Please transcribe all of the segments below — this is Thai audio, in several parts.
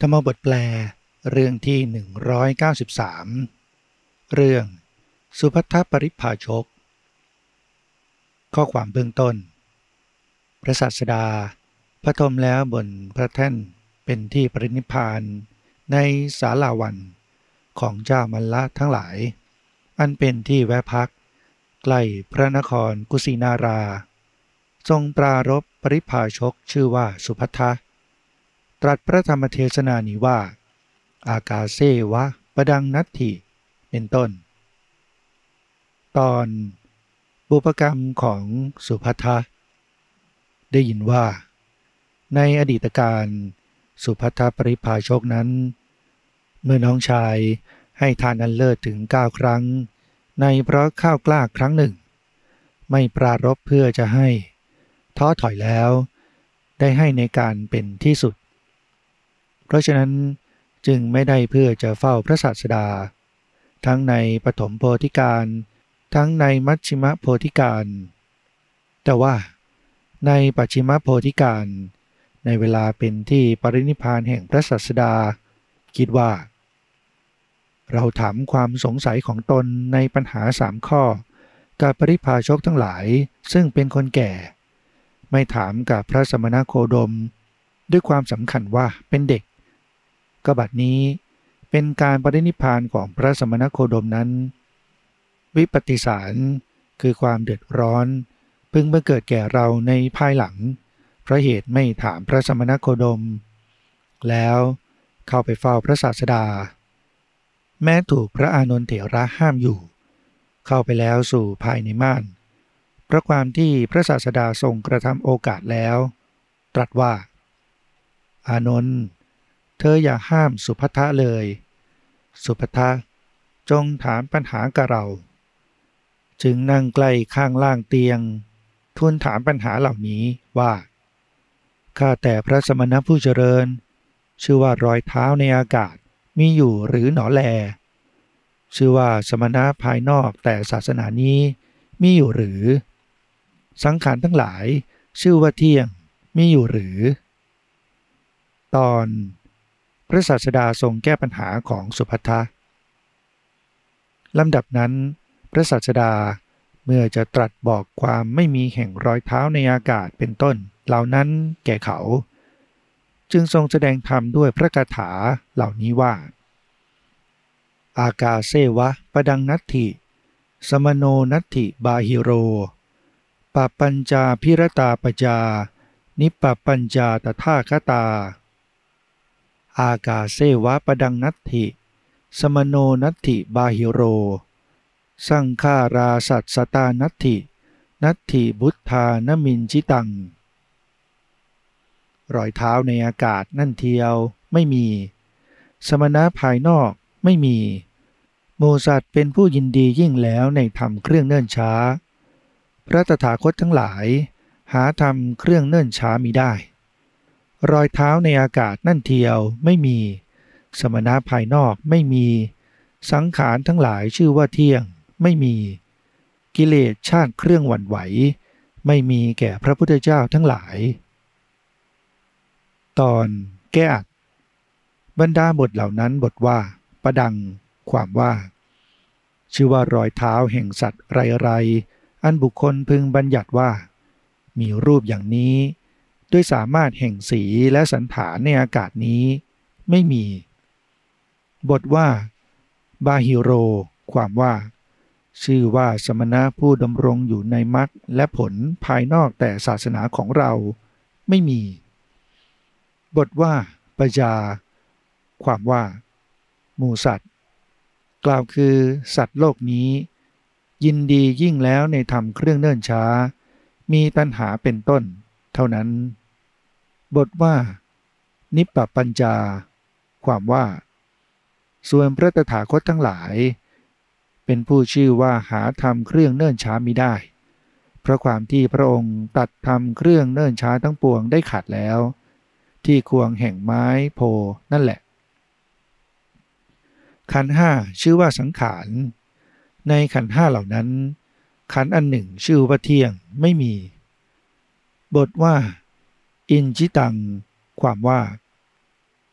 ธรรมบทแปลเรื่องที่ 193 เรื่องสุพัทธปริภาชก ข้อความเบื้องต้น พระศาสดาพระทมแล้วบนพระแท่นเป็นที่ปรินิพานในศาลาวันของเจ้ามัลละทั้งหลาย อันเป็นที่แวะพัก ใกล้พระนครกุสินารา ทรงปรารบปริภาชกชื่อว่าสุพัทธ ตรัสพระธรรมเทศนานี้ว่า อากาเซวะประดังนัตถิเป็นต้น ตอนบุปกรรมของสุภัทะได้ยินว่า ในอดีตการสุภัทปริภาชกนั้น เมื่อน้องชายให้ทานอันเลิศถึงเก้าครั้ง ในเพราะข้าวกล้าครั้งหนึ่ง ไม่ปรารบเพื่อจะให้ ท้อถอยแล้ว ได้ให้ในการเป็นที่สุด เพราะฉะนั้นจึงไม่ได้เพื่อจะเฝ้าพระศาสดา ทั้งในปฐมโพธิการ ทั้งในมัชชิมโพธิการ แต่ว่าในปัจฉิมโพธิการ ในเวลาเป็นที่ปรินิพานแห่งพระศาสดา คิดว่า เราถามความสงสัยของตนในปัญหาสามข้อ กับปริพาชกทั้งหลายซึ่งเป็นคนแก่ ไม่ถามกับพระสมณโคดม ด้วยความสำคัญว่าเป็นเด็ก ก็บัดนี้เป็นการปรินิพานของพระสมณโคดมนั้น วิปฏิสารคือความเดือดร้อน พึงมาเกิดแก่เราในภายหลัง เพราะเหตุไม่ถามพระสมณโคดม แล้วเข้าไปเฝ้าพระศาสดา แม้ถูกพระอานนท์เถระห้ามอยู่ เข้าไปแล้วสู่ภายในม่านเพราะความที่พระศาสดาทรงกระทำโอกาสแล้ว ตรัสว่า อานนท์ เธออย่าห้ามสุภัทะเลย สุภัทะจงถามปัญหากับเรา จึงนั่งใกล้ข้างล่างเตียงทูลถามปัญหาเหล่านี้ว่าข้าแต่พระสมณผู้เจริญ ชื่อว่ารอยเท้าในอากาศมีอยู่หรือหนอแล ชื่อว่าสมณะภายนอกแต่ศาสนานี้มีอยู่หรือ สังขารทั้งหลาย ชื่อว่าเที่ยงมีอยู่หรือ ตอน พระศาสดาทรงแก้ปัญหาของสุภัทะลำดับนั้น พระศาสดาเมื่อจะตรัสบอกความไม่มีแห่งรอยเท้าในอากาศเป็นต้น เหล่านั้นแก่เขา จึงทรงแสดงธรรมด้วยพระคาถาเหล่านี้ว่า อากาเซวะปดังนัตถิ สมโนนัตถิบาฮิโรปปัญจาพิรตาปจา นิปปัญจาตถาคตา อากาเซวะปดังนัตถิ สมโนนัตถิบาฮิโร สังฆาราสัตสตานัตถิ นัตถิบุทธานมินจิตัง รอยเท้าในอากาศนั่นเทียวไม่มี สมณะภายนอกไม่มีโมสัตเป็นผู้ยินดียิ่งแล้วในธรรมเครื่องเนิ่นช้า พระตถาคตทั้งหลาย หาธรรมเครื่องเนิ่นช้ามีได้ รอยเท้าในอากาศนั่นเทียวไม่มี สมณะภายนอกไม่มี สังขารทั้งหลายชื่อว่าเที่ยงไม่มี กิเลสชาติเครื่องหวั่นไหว ไม่มีแก่พระพุทธเจ้าทั้งหลาย ตอนแก้อัดบรรดาบทเหล่านั้นบทว่า ประดัง ความว่า ชื่อว่ารอยเท้าแห่งสัตว์ไรๆอันบุคคลพึงบัญญัติว่า มีรูปอย่างนี้ ด้วยสามารถแห่งสีและสันฐานในอากาศนี้ไม่มี บทว่า บาฮิโร ความว่า ชื่อว่าสมณะผู้ดำรงอยู่ในมรรคและผลภายนอกแต่ศาสนาของเราไม่มี บทว่าปจาความว่า หมูสัตว์ กล่าวคือสัตว์โลกนี้ ยินดียิ่งแล้วในธรรมเครื่องเนิ่นช้า มีตัณหาเป็นต้น เท่านั้น บทว่า นิปปปัญจา ความว่า ส่วนพระตถาคตทั้งหลาย เป็นผู้ชื่อว่าหาทำเครื่องเนิ่นช้ามิได้ เพราะความที่พระองค์ตัดทำเครื่องเนิ่นช้าทั้งปวงได้ขาดแล้ว ที่ควงแห่งไม้โพนั่นแหละ ขันห้าชื่อว่าสังขารในขันห้าเหล่านั้น ขันอันหนึ่งชื่อว่าเที่ยงไม่มี บทว่า อินจิตัง ความว่า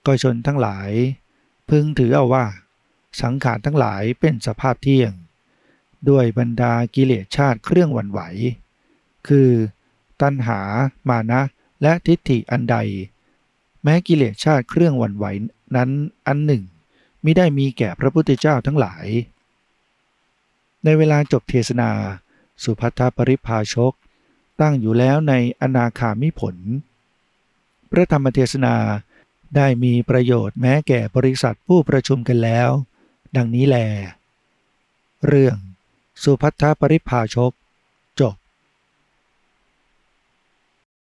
ก็ชนทั้งหลาย พึงถือเอาว่า สังขารทั้งหลายเป็นสภาพเที่ยง ด้วยบรรดากิเลสชาติเครื่องวันไหว คือ ตัณหา มานะ และทิฏฐิอันใด แม้กิเลสชาติเครื่องวันไหวนั้นอันหนึ่งมิได้มีแก่พระพุทธเจ้าทั้งหลาย ในเวลาจบเทศนา สุภัททปริภาชก ตั้งอยู่แล้วในอนาคามิผล พระธรรมเทศนาได้มีประโยชน์แม้แก่บริษัทผู้ประชุมกันแล้ว ดังนี้แล เรื่อง สุพัทธปริภาชก